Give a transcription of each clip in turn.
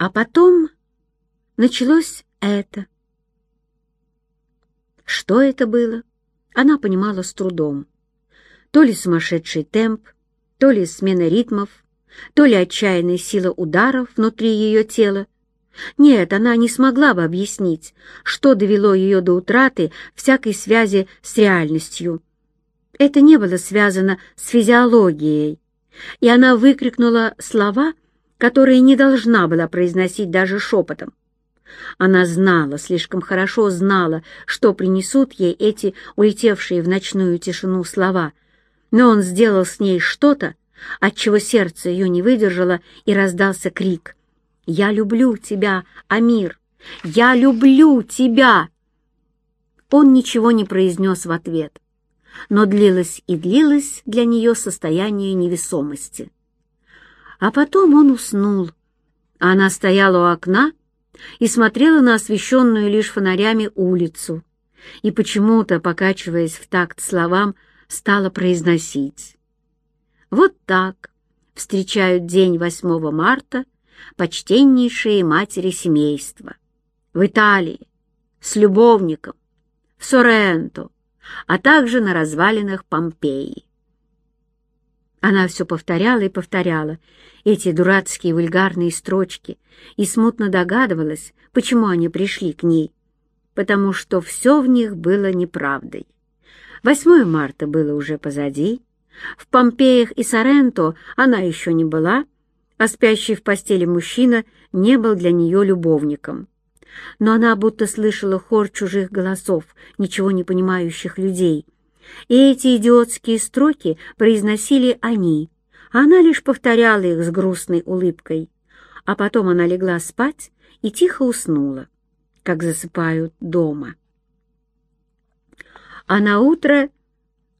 А потом началось это. Что это было, она понимала с трудом. То ли сумасшедший темп, то ли смена ритмов, то ли отчаянная сила ударов внутри ее тела. Нет, она не смогла бы объяснить, что довело ее до утраты всякой связи с реальностью. Это не было связано с физиологией, и она выкрикнула слова, которые не должна была произносить даже шепотом. Она знала, слишком хорошо знала, что принесут ей эти улетевшие в ночную тишину слова, но он сделал с ней что-то, отчего сердце ее не выдержало, и раздался крик. «Я люблю тебя, Амир! Я люблю тебя!» Он ничего не произнес в ответ, но длилось и длилось для нее состояние невесомости. А потом он уснул, она стояла у окна и смотрела на освещенную лишь фонарями улицу, и почему-то, покачиваясь в такт словам, стала произносить. Вот так встречают день 8 марта почтеннейшие матери семейства. В Италии, с любовником, в Соренто, а также на развалинах Помпеи. Она все повторяла и повторяла эти дурацкие вульгарные строчки и смутно догадывалась, почему они пришли к ней, потому что все в них было неправдой. 8 марта было уже позади, в Помпеях и Соренто она еще не была, а спящий в постели мужчина не был для нее любовником. Но она будто слышала хор чужих голосов, ничего не понимающих людей. И эти идиотские строки произносили они, а она лишь повторяла их с грустной улыбкой. А потом она легла спать и тихо уснула, как засыпают дома. А на утро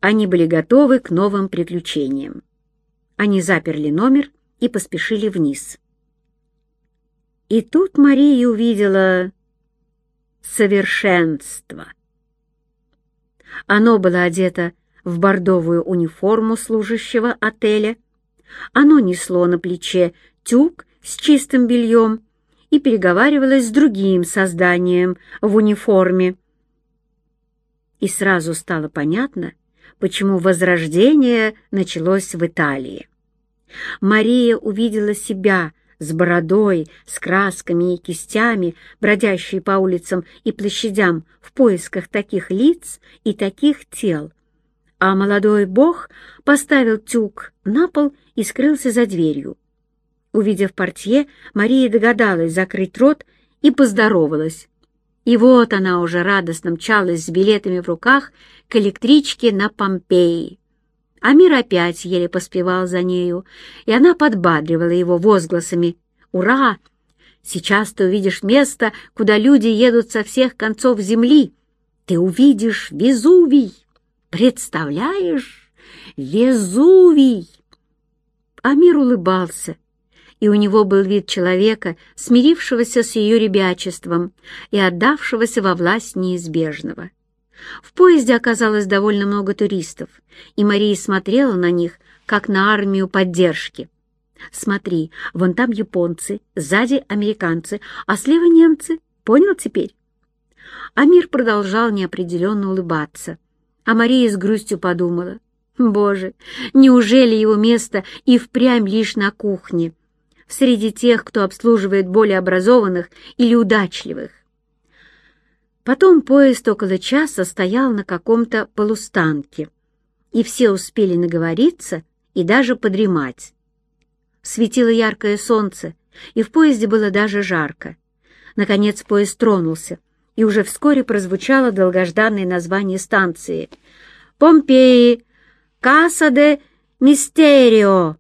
они были готовы к новым приключениям. Они заперли номер и поспешили вниз. И тут Мария увидела совершенство. Оно было одето в бордовую униформу служащего отеля. Оно несло на плече тюк с чистым бельем и переговаривалось с другим созданием в униформе. И сразу стало понятно, почему возрождение началось в Италии. Мария увидела себя с бородой, с красками и кистями, бродящей по улицам и площадям в поисках таких лиц и таких тел. А молодой бог поставил тюк на пол и скрылся за дверью. Увидев портье, Мария догадалась закрыть рот и поздоровалась. И вот она уже радостно мчалась с билетами в руках к электричке на Помпеи. Амир опять еле поспевал за нею, и она подбадривала его возгласами «Ура! Сейчас ты увидишь место, куда люди едут со всех концов земли. Ты увидишь Везувий! Представляешь? Везувий!» Амир улыбался, и у него был вид человека, смирившегося с ее ребячеством и отдавшегося во власть неизбежного. В поезде оказалось довольно много туристов, и Мария смотрела на них, как на армию поддержки. «Смотри, вон там японцы, сзади американцы, а слева немцы. Понял теперь?» Амир продолжал неопределенно улыбаться, а Мария с грустью подумала, «Боже, неужели его место и впрямь лишь на кухне, среди тех, кто обслуживает более образованных или удачливых?» Потом поезд около часа стоял на каком-то полустанке, и все успели наговориться и даже подремать. Светило яркое солнце, и в поезде было даже жарко. Наконец поезд тронулся, и уже вскоре прозвучало долгожданное название станции «Помпеи! Каса де Мистерио!»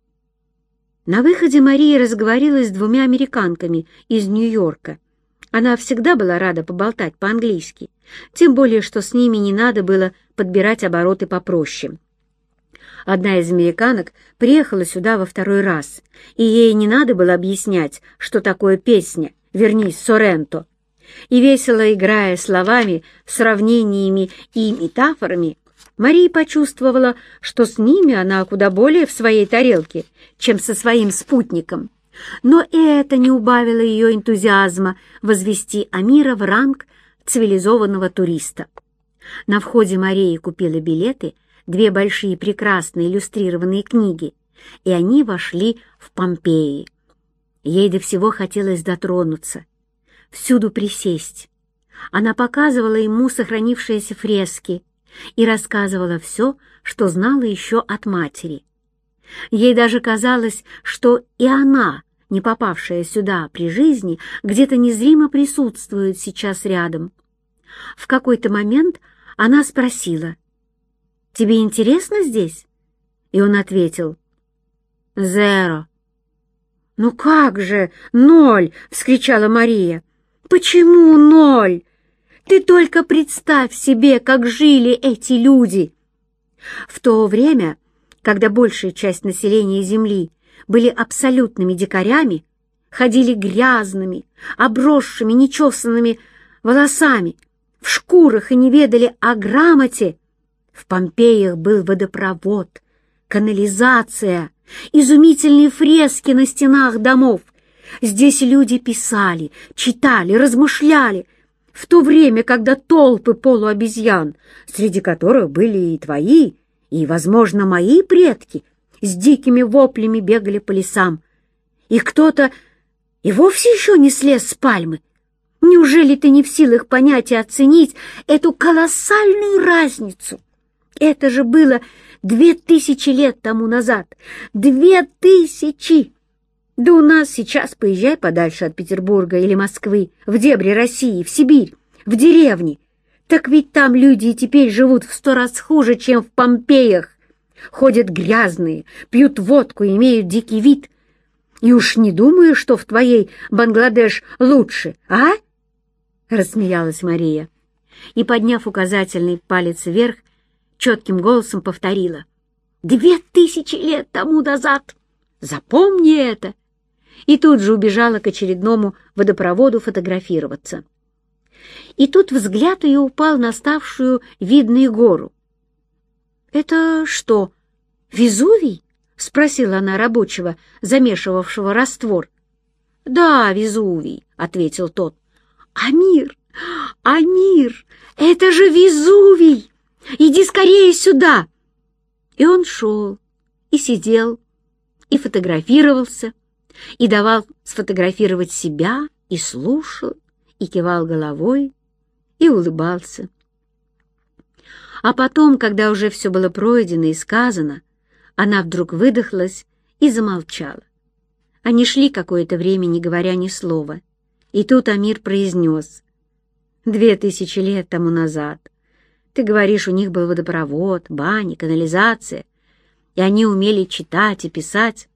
На выходе Мария разговорилась с двумя американками из Нью-Йорка — она всегда была рада поболтать по-английски, тем более, что с ними не надо было подбирать обороты попроще. Одна из американок приехала сюда во второй раз, и ей не надо было объяснять, что такое песня «Вернись, Соренто». И весело играя словами, сравнениями и метафорами, Мария почувствовала, что с ними она куда более в своей тарелке, чем со своим спутником. Но это не убавило ее энтузиазма возвести Амира в ранг цивилизованного туриста. На входе Мария купила билеты, две большие прекрасные иллюстрированные книги, и они вошли в Помпеи. Ей до всего хотелось дотронуться, всюду присесть. Она показывала ему сохранившиеся фрески и рассказывала все, что знала еще от матери. Ей даже казалось, что и она, не попавшая сюда при жизни, где-то незримо присутствует сейчас рядом. В какой-то момент она спросила, «Тебе интересно здесь?» И он ответил, «Зеро». «Ну как же, ноль!» — вскричала Мария. «Почему ноль? Ты только представь себе, как жили эти люди!» В то время когда большая часть населения Земли были абсолютными дикарями, ходили грязными, обросшими, нечесанными волосами, в шкурах и не ведали о грамоте, в Помпеях был водопровод, канализация, изумительные фрески на стенах домов. Здесь люди писали, читали, размышляли, в то время, когда толпы полуобезьян, среди которых были и твои, и, возможно, мои предки с дикими воплями бегали по лесам. И кто-то и вовсе еще не слез с пальмы. Неужели ты не в силах понять и оценить эту колоссальную разницу? Это же было две тысячи лет тому назад. Две тысячи! Да у нас сейчас поезжай подальше от Петербурга или Москвы, в дебри России, в Сибирь, в деревни, так ведь там люди и теперь живут в сто раз хуже, чем в Помпеях. Ходят грязные, пьют водку имеют дикий вид. И уж не думаю, что в твоей Бангладеш лучше, а? Рассмеялась Мария и, подняв указательный палец вверх, четким голосом повторила. «Две тысячи лет тому назад! Запомни это!» И тут же убежала к очередному водопроводу фотографироваться и тут взгляд ее упал на ставшую видной гору. «Это что, Везувий?» — спросила она рабочего, замешивавшего раствор. «Да, Везувий», — ответил тот. «Амир! Амир! Это же Везувий! Иди скорее сюда!» И он шел, и сидел, и фотографировался, и давал сфотографировать себя, и слушал, и кивал головой, и улыбался. А потом, когда уже все было пройдено и сказано, она вдруг выдохлась и замолчала. Они шли какое-то время, не говоря ни слова. И тут Амир произнес. «Две тысячи лет тому назад. Ты говоришь, у них был водопровод, баня, канализация, и они умели читать и писать.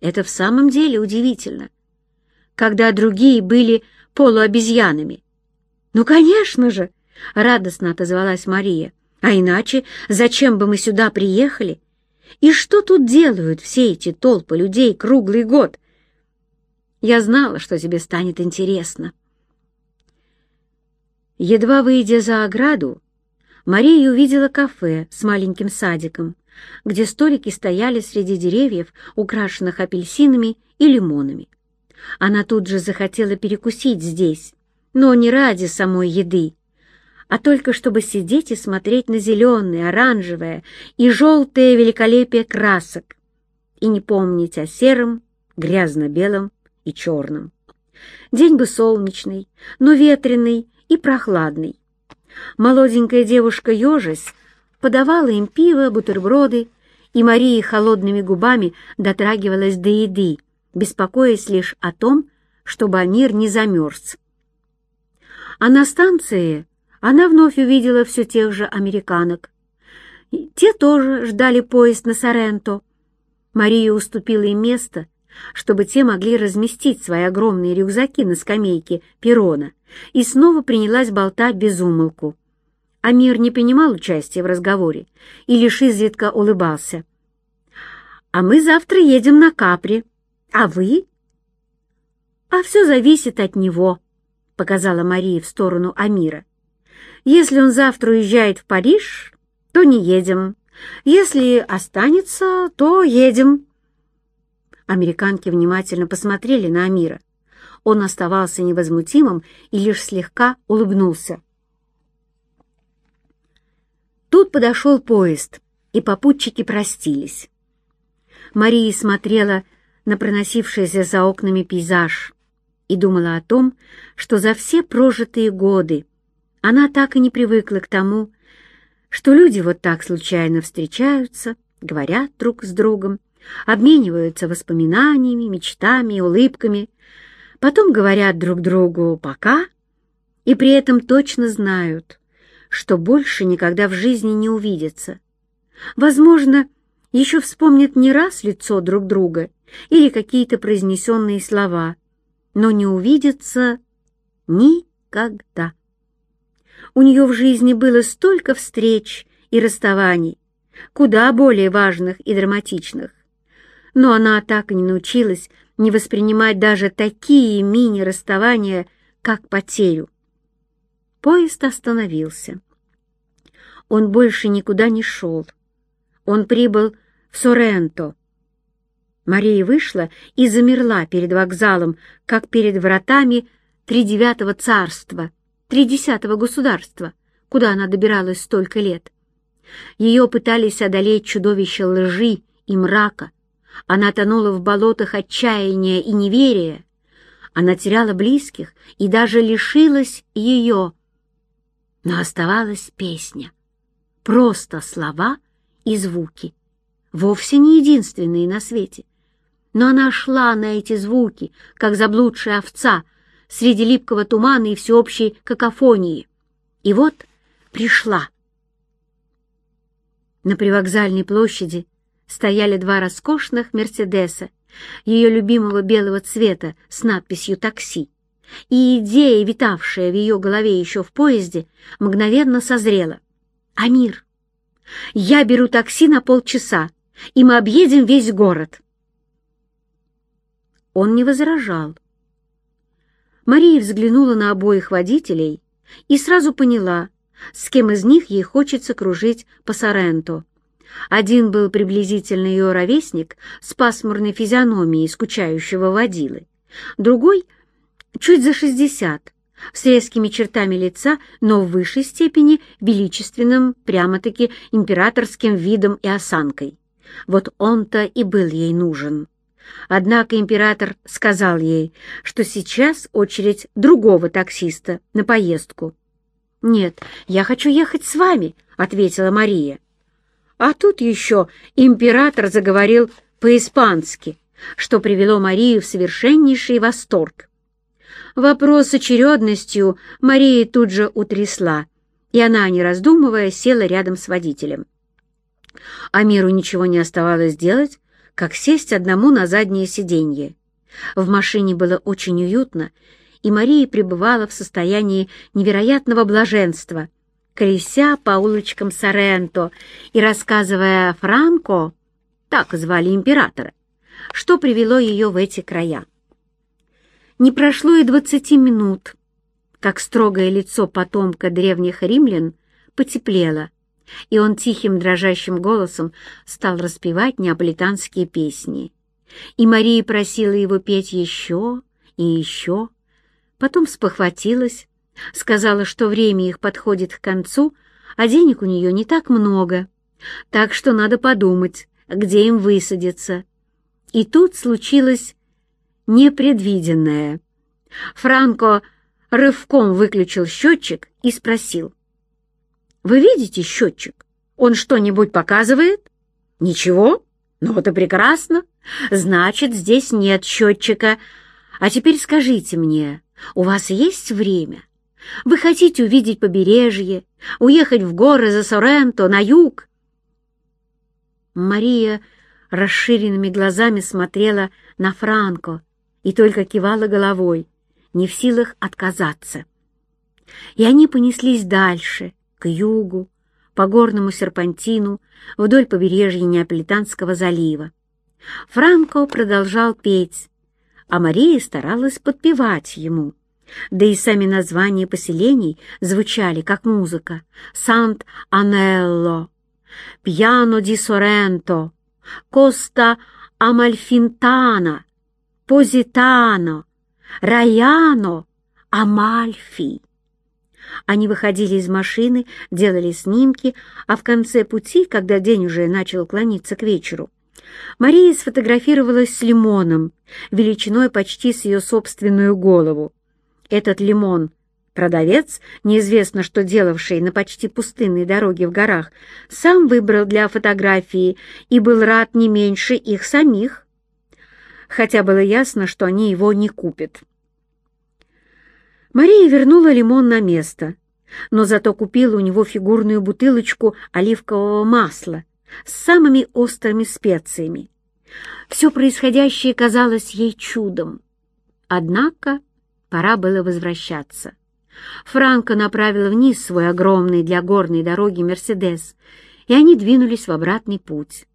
Это в самом деле удивительно. Когда другие были полуобезьянами. «Ну, конечно же!» — радостно отозвалась Мария. «А иначе зачем бы мы сюда приехали? И что тут делают все эти толпы людей круглый год? Я знала, что тебе станет интересно». Едва выйдя за ограду, Мария увидела кафе с маленьким садиком, где столики стояли среди деревьев, украшенных апельсинами и лимонами. Она тут же захотела перекусить здесь, но не ради самой еды, а только чтобы сидеть и смотреть на зеленое, оранжевое и желтое великолепие красок и не помнить о сером, грязно-белом и черном. День бы солнечный, но ветреный и прохладный. Молоденькая девушка ежась подавала им пиво, бутерброды, и Мария холодными губами дотрагивалась до еды, беспокоясь лишь о том, чтобы Амир не замерз. А на станции она вновь увидела все тех же американок. Те тоже ждали поезд на Соренто. Мария уступила им место, чтобы те могли разместить свои огромные рюкзаки на скамейке перрона, и снова принялась болтать без умолку. Амир не принимал участия в разговоре и лишь изредка улыбался. «А мы завтра едем на Капри», а вы? А все зависит от него, показала Мария в сторону Амира. Если он завтра уезжает в Париж, то не едем. Если останется, то едем. Американки внимательно посмотрели на Амира. Он оставался невозмутимым и лишь слегка улыбнулся. Тут подошел поезд, и попутчики простились. Мария смотрела на проносившийся за окнами пейзаж и думала о том, что за все прожитые годы она так и не привыкла к тому, что люди вот так случайно встречаются, говорят друг с другом, обмениваются воспоминаниями, мечтами, улыбками, потом говорят друг другу «пока» и при этом точно знают, что больше никогда в жизни не увидятся. Возможно, еще вспомнят не раз лицо друг друга или какие-то произнесенные слова, но не увидятся никогда. У нее в жизни было столько встреч и расставаний, куда более важных и драматичных. Но она так и не научилась не воспринимать даже такие мини-расставания, как потерю. Поезд остановился. Он больше никуда не шел. Он прибыл в Соренто. Мария вышла и замерла перед вокзалом, как перед вратами тридевятого царства, тридесятого государства, куда она добиралась столько лет. Ее пытались одолеть чудовища лжи и мрака. Она тонула в болотах отчаяния и неверия. Она теряла близких и даже лишилась ее. Но оставалась песня. Просто слова и звуки. Вовсе не единственные на свете. Но она шла на эти звуки, как заблудшая овца, среди липкого тумана и всеобщей какофонии. И вот пришла. На привокзальной площади стояли два роскошных «Мерседеса», ее любимого белого цвета с надписью «Такси». И идея, витавшая в ее голове еще в поезде, мгновенно созрела. «Амир, я беру такси на полчаса, и мы объедем весь город». Он не возражал. Мария взглянула на обоих водителей и сразу поняла, с кем из них ей хочется кружить по Соренто. Один был приблизительно ее ровесник с пасмурной физиономией скучающего водилы, другой — чуть за шестьдесят, с резкими чертами лица, но в высшей степени величественным, прямо-таки императорским видом и осанкой. Вот он-то и был ей нужен. Однако император сказал ей, что сейчас очередь другого таксиста на поездку. «Нет, я хочу ехать с вами», — ответила Мария. А тут еще император заговорил по-испански, что привело Марию в совершеннейший восторг. Вопрос с очередностью Мария тут же утрясла, и она, не раздумывая, села рядом с водителем. Амиру ничего не оставалось делать, как сесть одному на заднее сиденье. В машине было очень уютно, и Мария пребывала в состоянии невероятного блаженства — колеся по улочкам Соренто и рассказывая Франко, так звали императора, что привело ее в эти края. Не прошло и двадцати минут, как строгое лицо потомка древних римлян потеплело, и он тихим дрожащим голосом стал распевать неаполитанские песни. И Мария просила его петь еще и еще, потом спохватилась, Сказала, что время их подходит к концу, а денег у нее не так много, так что надо подумать, где им высадиться. И тут случилось непредвиденное. Франко рывком выключил счетчик и спросил. «Вы видите счетчик? Он что-нибудь показывает?» «Ничего? Ну, это прекрасно. Значит, здесь нет счетчика. А теперь скажите мне, у вас есть время?» Вы хотите увидеть побережье, уехать в горы за Соренто, на юг?» Мария расширенными глазами смотрела на Франко и только кивала головой, не в силах отказаться. И они понеслись дальше, к югу, по горному серпантину, вдоль побережья Неаполитанского залива. Франко продолжал петь, а Мария старалась подпевать ему. Да и сами названия поселений звучали как музыка. Сант-Анелло, Пьяно ди Соренто, Коста Амальфинтано, Позитано, Раяно, Амальфи. Они выходили из машины, делали снимки, а в конце пути, когда день уже начал клониться к вечеру, Мария сфотографировалась с лимоном, величиной почти с ее собственную голову. Этот лимон Продавец, неизвестно что делавший на почти пустынной дороге в горах, сам выбрал для фотографии и был рад не меньше их самих, хотя было ясно, что они его не купят. Мария вернула лимон на место, но зато купила у него фигурную бутылочку оливкового масла с самыми острыми специями. Все происходящее казалось ей чудом. Однако пора было возвращаться. Франко направил вниз свой огромный для горной дороги «Мерседес», и они двинулись в обратный путь.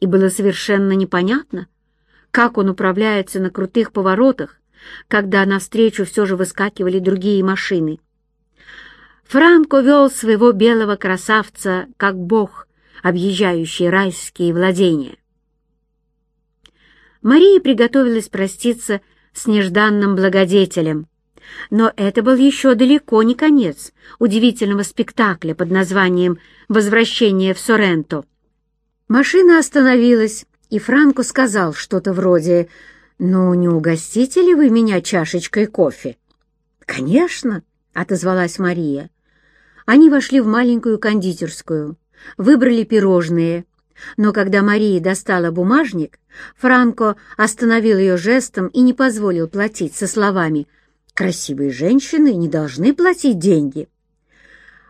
И было совершенно непонятно, как он управляется на крутых поворотах, когда навстречу все же выскакивали другие машины. Франко вел своего белого красавца как бог, объезжающий райские владения. Мария приготовилась проститься с нежданным благодетелем, но это был еще далеко не конец удивительного спектакля под названием «Возвращение в Соренто». Машина остановилась, и Франко сказал что-то вроде «Ну, не угостите ли вы меня чашечкой кофе?» «Конечно», — отозвалась Мария. Они вошли в маленькую кондитерскую, выбрали пирожные, но когда Мария достала бумажник, Франко остановил ее жестом и не позволил платить со словами Красивые женщины не должны платить деньги.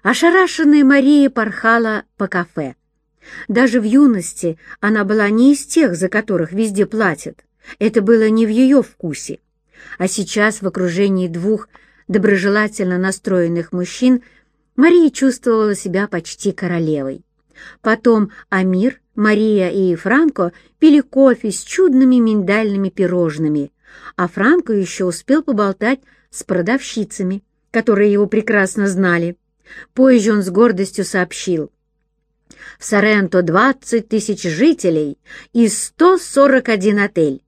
Ошарашенная Мария порхала по кафе. Даже в юности она была не из тех, за которых везде платят. Это было не в ее вкусе. А сейчас в окружении двух доброжелательно настроенных мужчин Мария чувствовала себя почти королевой. Потом Амир, Мария и Франко пили кофе с чудными миндальными пирожными, а Франко еще успел поболтать с продавщицами, которые его прекрасно знали. Позже он с гордостью сообщил. В Соренто 20 тысяч жителей и 141 отель.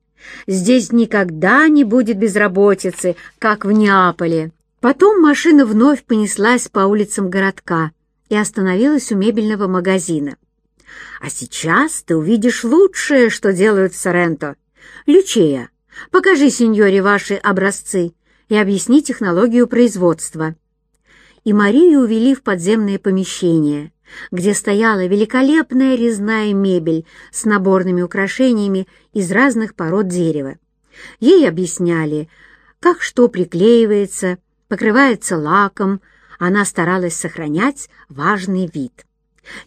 Здесь никогда не будет безработицы, как в Неаполе. Потом машина вновь понеслась по улицам городка и остановилась у мебельного магазина. А сейчас ты увидишь лучшее, что делают в Соренто. Лючея, Покажи, сеньоре, ваши образцы и объясни технологию производства». И Марию увели в подземное помещение, где стояла великолепная резная мебель с наборными украшениями из разных пород дерева. Ей объясняли, как что приклеивается, покрывается лаком, она старалась сохранять важный вид.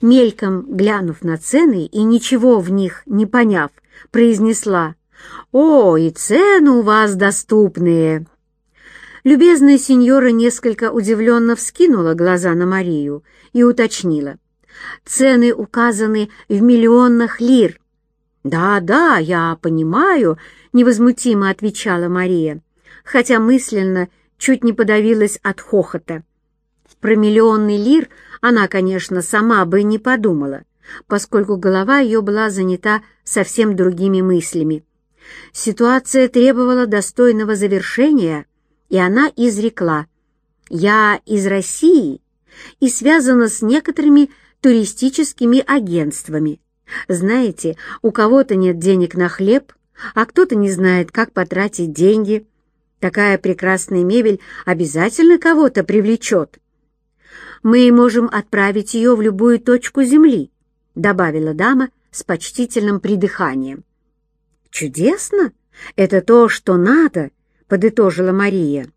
Мельком глянув на цены и ничего в них не поняв, произнесла «О, и цены у вас доступные!» Любезная сеньора несколько удивленно вскинула глаза на Марию и уточнила. «Цены указаны в миллионах лир». «Да, да, я понимаю», — невозмутимо отвечала Мария, хотя мысленно чуть не подавилась от хохота. Про миллионный лир она, конечно, сама бы не подумала, поскольку голова ее была занята совсем другими мыслями. Ситуация требовала достойного завершения, и она изрекла «Я из России и связана с некоторыми туристическими агентствами. Знаете, у кого-то нет денег на хлеб, а кто-то не знает, как потратить деньги. Такая прекрасная мебель обязательно кого-то привлечет. Мы можем отправить ее в любую точку земли», — добавила дама с почтительным придыханием. «Чудесно! Это то, что надо!» — подытожила Мария.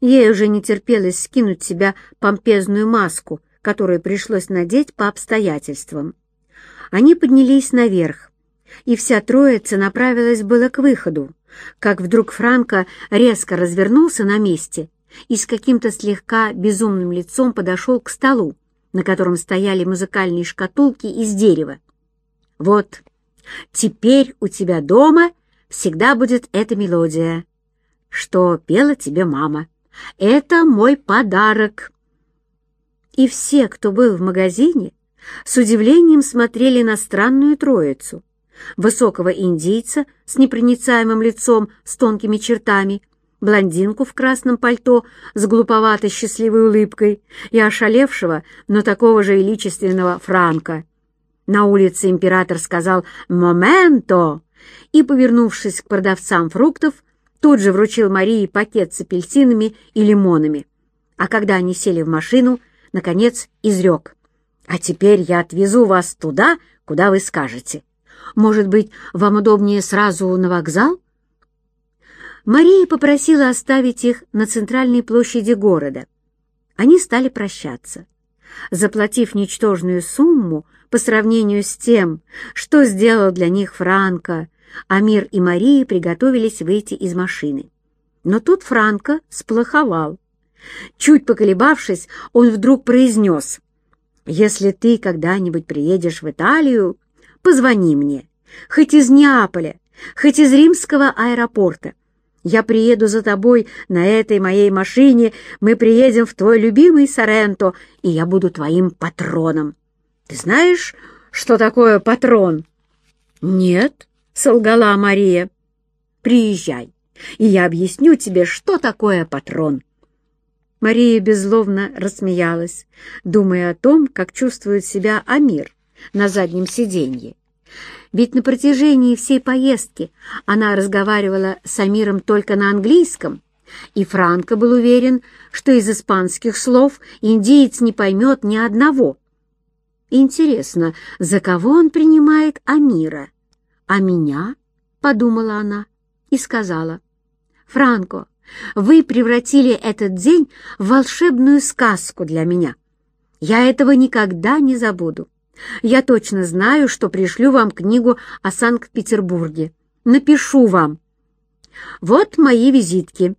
Ей уже не терпелось скинуть себя помпезную маску, которую пришлось надеть по обстоятельствам. Они поднялись наверх, и вся троица направилась было к выходу, как вдруг Франко резко развернулся на месте и с каким-то слегка безумным лицом подошел к столу, на котором стояли музыкальные шкатулки из дерева. «Вот, Теперь у тебя дома всегда будет эта мелодия, что пела тебе мама. Это мой подарок. И все, кто был в магазине, с удивлением смотрели на странную троицу, высокого индийца с непроницаемым лицом с тонкими чертами, блондинку в красном пальто с глуповатой счастливой улыбкой и ошалевшего, но такого же величественного Франка. На улице император сказал «Моменто!» И, повернувшись к продавцам фруктов, тут же вручил Марии пакет с апельсинами и лимонами. А когда они сели в машину, наконец изрек. «А теперь я отвезу вас туда, куда вы скажете. Может быть, вам удобнее сразу на вокзал?» Мария попросила оставить их на центральной площади города. Они стали прощаться. Заплатив ничтожную сумму по сравнению с тем, что сделал для них Франко, Амир и Мария приготовились выйти из машины. Но тут Франко сплоховал. Чуть поколебавшись, он вдруг произнес, «Если ты когда-нибудь приедешь в Италию, позвони мне, хоть из Неаполя, хоть из римского аэропорта. Я приеду за тобой на этой моей машине, мы приедем в твой любимый Соренто, и я буду твоим патроном. Ты знаешь, что такое патрон?» «Нет», — солгала Мария. «Приезжай, и я объясню тебе, что такое патрон». Мария беззлобно рассмеялась, думая о том, как чувствует себя Амир на заднем сиденье. Ведь на протяжении всей поездки она разговаривала с Амиром только на английском, и Франко был уверен, что из испанских слов индиец не поймет ни одного. «Интересно, за кого он принимает Амира? А меня?» — подумала она и сказала. «Франко, вы превратили этот день в волшебную сказку для меня. Я этого никогда не забуду. Я точно знаю, что пришлю вам книгу о Санкт-Петербурге. Напишу вам. Вот мои визитки.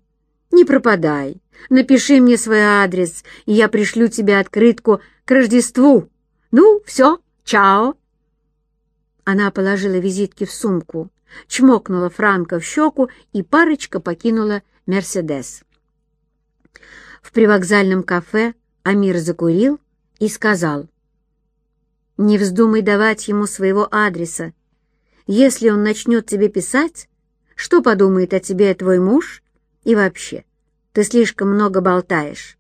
Не пропадай. Напиши мне свой адрес, и я пришлю тебе открытку к Рождеству. Ну, все, чао. Она положила визитки в сумку, чмокнула Франка в щеку, и парочка покинула «Мерседес». В привокзальном кафе Амир закурил и сказал, «Не вздумай давать ему своего адреса. Если он начнет тебе писать, что подумает о тебе твой муж? И вообще, ты слишком много болтаешь.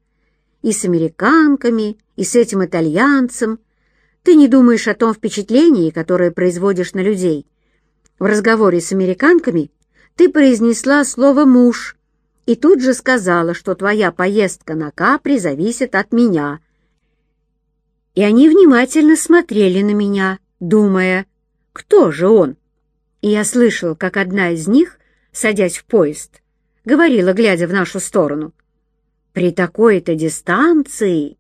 И с американками, и с этим итальянцем. Ты не думаешь о том впечатлении, которое производишь на людей. В разговоре с американками ты произнесла слово «муж», и тут же сказала, что твоя поездка на Капри зависит от меня. И они внимательно смотрели на меня, думая, кто же он? И я слышал, как одна из них, садясь в поезд, говорила, глядя в нашу сторону, «При такой-то дистанции...»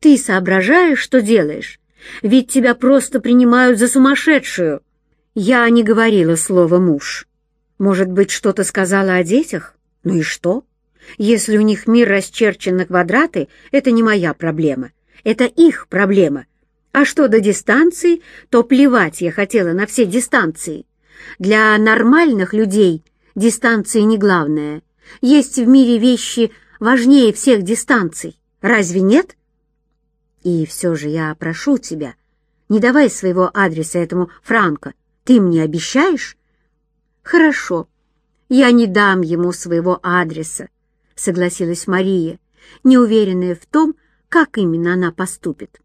«Ты соображаешь, что делаешь? Ведь тебя просто принимают за сумасшедшую!» Я не говорила слово «муж». Может быть, что-то сказала о детях? Ну и что? Если у них мир расчерчен на квадраты, это не моя проблема. Это их проблема. А что до дистанции, то плевать я хотела на все дистанции. Для нормальных людей дистанции не главное. Есть в мире вещи важнее всех дистанций. Разве нет? И все же я прошу тебя, не давай своего адреса этому Франко. Ты мне обещаешь? Хорошо. «Я не дам ему своего адреса», — согласилась Мария, неуверенная в том, как именно она поступит.